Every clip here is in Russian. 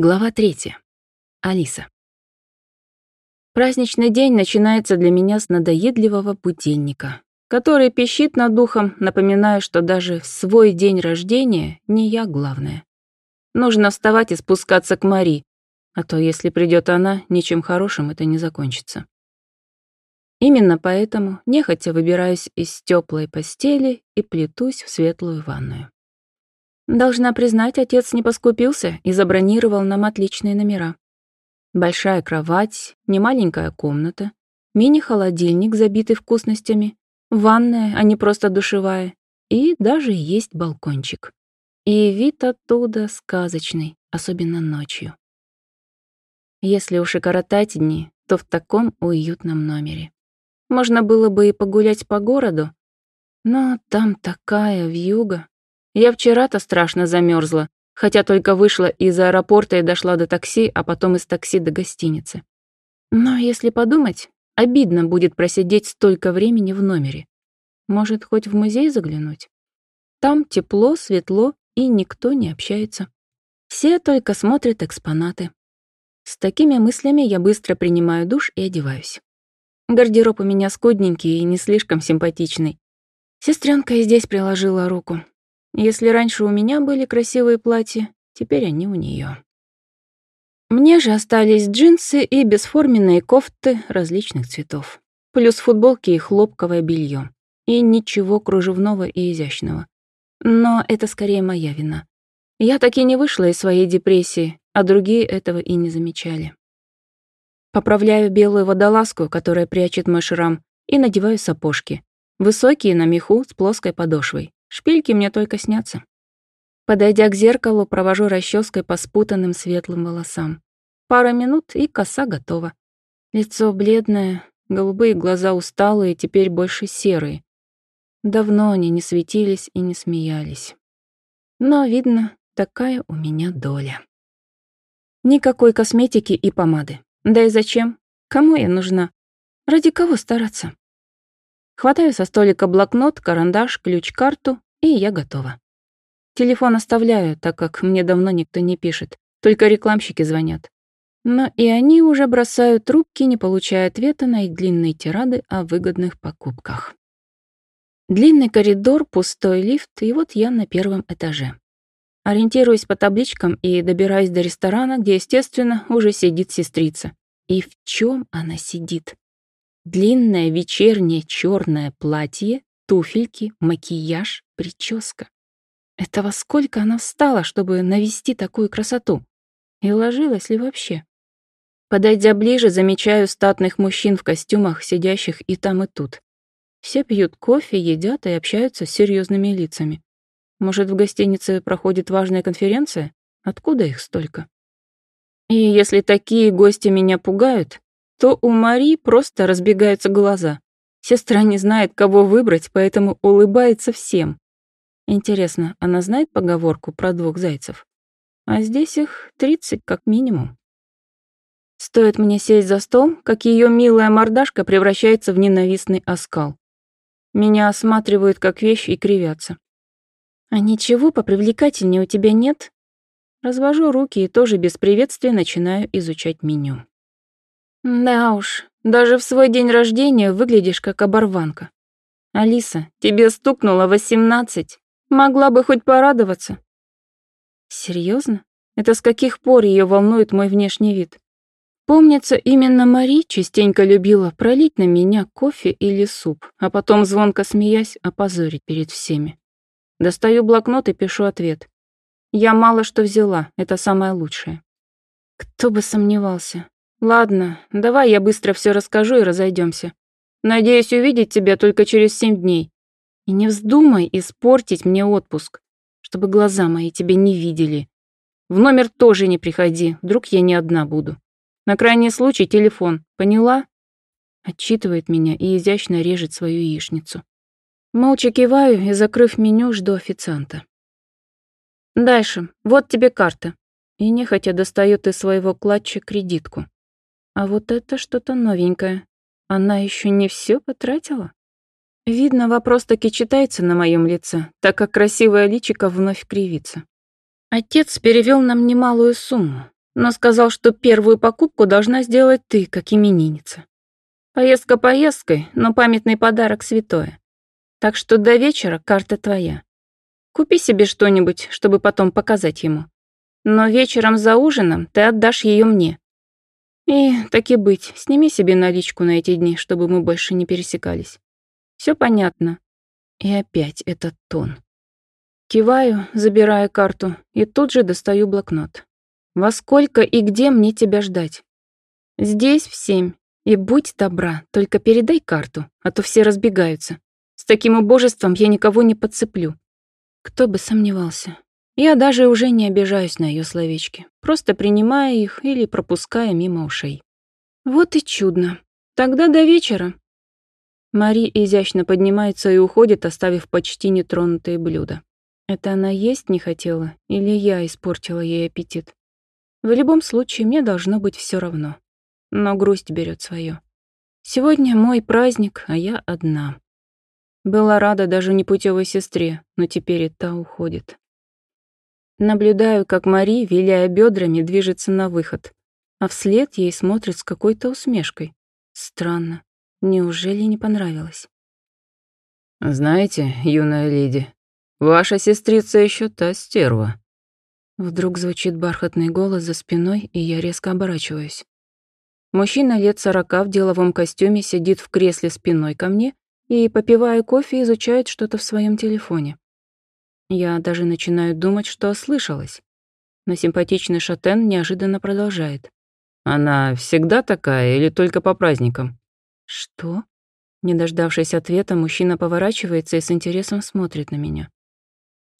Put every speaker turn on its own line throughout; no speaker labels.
Глава третья. Алиса. Праздничный день начинается для меня с надоедливого будильника, который пищит над духом, напоминая, что даже в свой день рождения не я главная. Нужно вставать и спускаться к Мари, а то если придет она, ничем хорошим это не закончится. Именно поэтому нехотя выбираюсь из теплой постели и плетусь в светлую ванную. Должна признать, отец не поскупился и забронировал нам отличные номера. Большая кровать, немаленькая комната, мини-холодильник, забитый вкусностями, ванная, а не просто душевая, и даже есть балкончик. И вид оттуда сказочный, особенно ночью. Если уж и коротать дни, то в таком уютном номере. Можно было бы и погулять по городу, но там такая вьюга. Я вчера-то страшно замерзла, хотя только вышла из аэропорта и дошла до такси, а потом из такси до гостиницы. Но если подумать, обидно будет просидеть столько времени в номере. Может, хоть в музей заглянуть? Там тепло, светло, и никто не общается. Все только смотрят экспонаты. С такими мыслями я быстро принимаю душ и одеваюсь. Гардероб у меня скудненький и не слишком симпатичный. Сестренка и здесь приложила руку. Если раньше у меня были красивые платья, теперь они у нее. Мне же остались джинсы и бесформенные кофты различных цветов. Плюс футболки и хлопковое белье. И ничего кружевного и изящного. Но это скорее моя вина. Я так и не вышла из своей депрессии, а другие этого и не замечали. Поправляю белую водолазку, которая прячет мой шрам, и надеваю сапожки. Высокие на меху с плоской подошвой. Шпильки мне только снятся. Подойдя к зеркалу, провожу расческой по спутанным светлым волосам. Пара минут, и коса готова. Лицо бледное, голубые глаза усталые, теперь больше серые. Давно они не светились и не смеялись. Но, видно, такая у меня доля. Никакой косметики и помады. Да и зачем? Кому я нужна? Ради кого стараться? Хватаю со столика блокнот, карандаш, ключ-карту, и я готова. Телефон оставляю, так как мне давно никто не пишет, только рекламщики звонят. Но и они уже бросают трубки, не получая ответа на их длинные тирады о выгодных покупках. Длинный коридор, пустой лифт, и вот я на первом этаже. Ориентируюсь по табличкам и добираюсь до ресторана, где, естественно, уже сидит сестрица. И в чем она сидит? Длинное вечернее черное платье, туфельки, макияж, прическа. Это во сколько она встала, чтобы навести такую красоту? И ложилась ли вообще? Подойдя ближе, замечаю статных мужчин в костюмах, сидящих и там, и тут. Все пьют кофе, едят и общаются с серьезными лицами. Может, в гостинице проходит важная конференция? Откуда их столько? И если такие гости меня пугают, то у Мари просто разбегаются глаза. Сестра не знает, кого выбрать, поэтому улыбается всем. Интересно, она знает поговорку про двух зайцев? А здесь их тридцать как минимум. Стоит мне сесть за стол, как ее милая мордашка превращается в ненавистный оскал. Меня осматривают как вещь и кривятся. «А ничего попривлекательнее у тебя нет?» Развожу руки и тоже без приветствия начинаю изучать меню. Да уж, даже в свой день рождения выглядишь как оборванка. Алиса, тебе стукнуло восемнадцать. Могла бы хоть порадоваться. Серьезно? Это с каких пор ее волнует мой внешний вид? Помнится, именно Мари частенько любила пролить на меня кофе или суп, а потом, звонко смеясь, опозорить перед всеми. Достаю блокнот и пишу ответ. Я мало что взяла, это самое лучшее. Кто бы сомневался. Ладно, давай я быстро все расскажу и разойдемся. Надеюсь увидеть тебя только через семь дней. И не вздумай испортить мне отпуск, чтобы глаза мои тебя не видели. В номер тоже не приходи, вдруг я не одна буду. На крайний случай телефон, поняла? Отчитывает меня и изящно режет свою яичницу. Молча киваю и, закрыв меню, жду официанта. Дальше. Вот тебе карта. И нехотя достает из своего клатча кредитку. А вот это что-то новенькое. Она еще не все потратила? Видно, вопрос таки читается на моем лице, так как красивая личико вновь кривится. Отец перевел нам немалую сумму, но сказал, что первую покупку должна сделать ты, как именинница. Поездка поездкой, но памятный подарок святое. Так что до вечера карта твоя. Купи себе что-нибудь, чтобы потом показать ему. Но вечером за ужином ты отдашь ее мне. И, так и быть, сними себе наличку на эти дни, чтобы мы больше не пересекались. Все понятно. И опять этот тон. Киваю, забирая карту, и тут же достаю блокнот. Во сколько и где мне тебя ждать? Здесь в семь. И будь добра, только передай карту, а то все разбегаются. С таким убожеством я никого не подцеплю. Кто бы сомневался. Я даже уже не обижаюсь на ее словечки, просто принимая их или пропуская мимо ушей. Вот и чудно. Тогда до вечера. Мари изящно поднимается и уходит, оставив почти нетронутые блюда. Это она есть не хотела или я испортила ей аппетит? В любом случае, мне должно быть все равно. Но грусть берет свое. Сегодня мой праздник, а я одна. Была рада даже непутевой сестре, но теперь и та уходит. Наблюдаю, как Мари, виляя бедрами, движется на выход, а вслед ей смотрит с какой-то усмешкой. Странно. Неужели не понравилось?
«Знаете, юная леди, ваша сестрица еще та стерва»,
Вдруг звучит бархатный голос за спиной, и я резко оборачиваюсь. Мужчина лет сорока в деловом костюме сидит в кресле спиной ко мне и, попивая кофе, изучает что-то в своем телефоне. Я даже начинаю думать, что ослышалась. Но симпатичный шатен неожиданно продолжает.
«Она всегда такая или только по праздникам?»
«Что?» Не дождавшись ответа, мужчина поворачивается и с интересом смотрит на меня.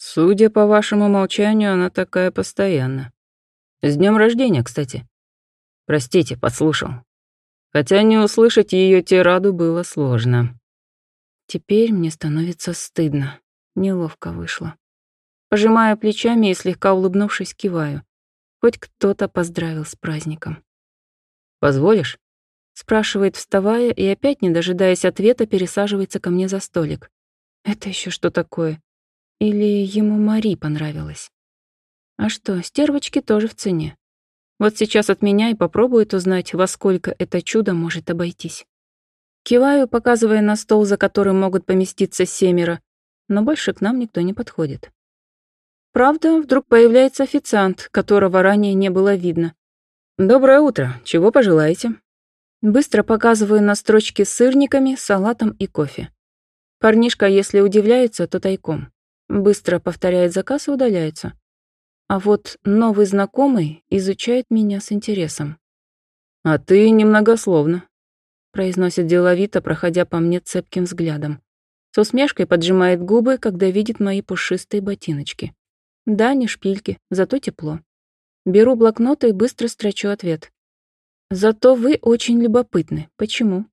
Судя по вашему молчанию, она такая постоянно. С днем рождения, кстати. Простите, подслушал. Хотя не услышать ее тираду было сложно.
Теперь мне становится стыдно. Неловко вышло. Пожимаю плечами и слегка улыбнувшись киваю. Хоть кто-то поздравил с праздником.
«Позволишь?»
Спрашивает, вставая, и опять, не дожидаясь ответа, пересаживается ко мне за столик. Это еще что такое? Или ему Мари понравилось? А что, стервочки тоже в цене. Вот сейчас от меня и попробует узнать, во сколько это чудо может обойтись. Киваю, показывая на стол, за которым могут поместиться семеро, но больше к нам никто не подходит. Правда, вдруг появляется официант, которого ранее не было видно.
«Доброе утро. Чего пожелаете?»
Быстро показываю на строчки с сырниками, салатом и кофе. Парнишка, если удивляется, то тайком. Быстро повторяет заказ и удаляется. А вот новый знакомый изучает меня с интересом.
«А ты немногословно», —
произносит деловито, проходя по мне цепким взглядом. С усмешкой поджимает губы, когда видит мои пушистые ботиночки. Да, не шпильки, зато тепло. Беру блокнот и быстро строчу ответ. «Зато вы очень любопытны. Почему?»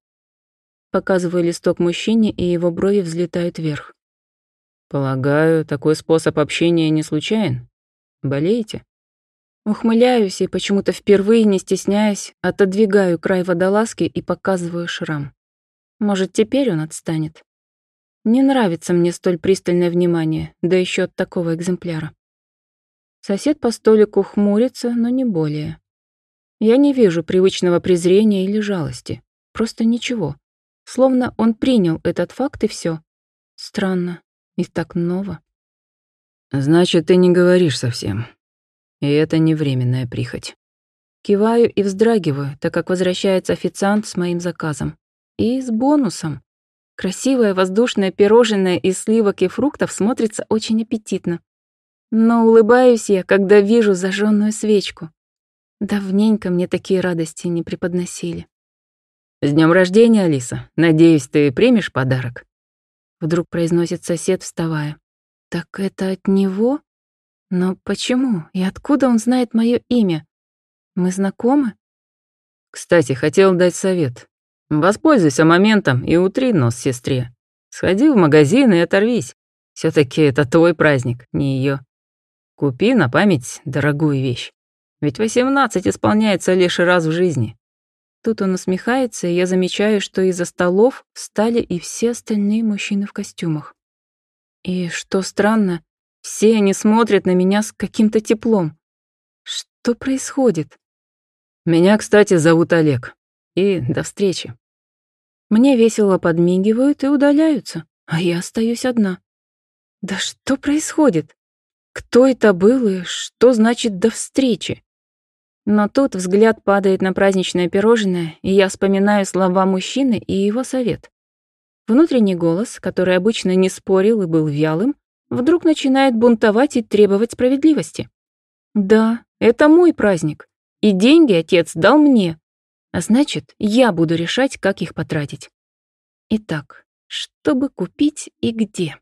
Показываю листок мужчине, и его брови взлетают вверх.
Полагаю, такой способ общения не случайен? Болеете?
Ухмыляюсь и почему-то впервые, не стесняясь, отодвигаю край водолазки и показываю шрам. Может, теперь он отстанет? Не нравится мне столь пристальное внимание, да еще от такого экземпляра. Сосед по столику хмурится, но не более. Я не вижу привычного презрения или жалости. Просто ничего. Словно он принял этот факт и все. Странно. И так ново.
Значит, ты не говоришь совсем. И это не временная прихоть.
Киваю и вздрагиваю, так как возвращается официант с моим заказом. И с бонусом. Красивое воздушное пирожное из сливок и фруктов смотрится очень аппетитно. Но улыбаюсь я, когда вижу зажженную свечку. Давненько мне такие радости не преподносили.
«С днем рождения, Алиса! Надеюсь, ты примешь подарок?»
Вдруг произносит сосед, вставая. Так это от него? Но почему? И откуда он знает мое имя? Мы знакомы?
Кстати, хотел дать совет. Воспользуйся моментом и утри нос сестре. Сходи в магазин и оторвись. все таки это твой праздник, не ее. Купи на память дорогую вещь. Ведь восемнадцать исполняется лишь раз в жизни.
Тут он усмехается, и я замечаю, что из-за столов встали и все остальные мужчины в костюмах. И, что странно, все они смотрят на меня с каким-то теплом. что происходит?
Меня, кстати, зовут Олег. И до встречи.
Мне весело подмигивают и удаляются, а я остаюсь одна. Да что происходит? Кто это был и что значит «до встречи»? Но тут взгляд падает на праздничное пирожное, и я вспоминаю слова мужчины и его совет. Внутренний голос, который обычно не спорил и был вялым, вдруг начинает бунтовать и требовать справедливости. Да, это мой праздник, и деньги отец дал мне, а значит, я буду решать, как их потратить. Итак, чтобы купить и где?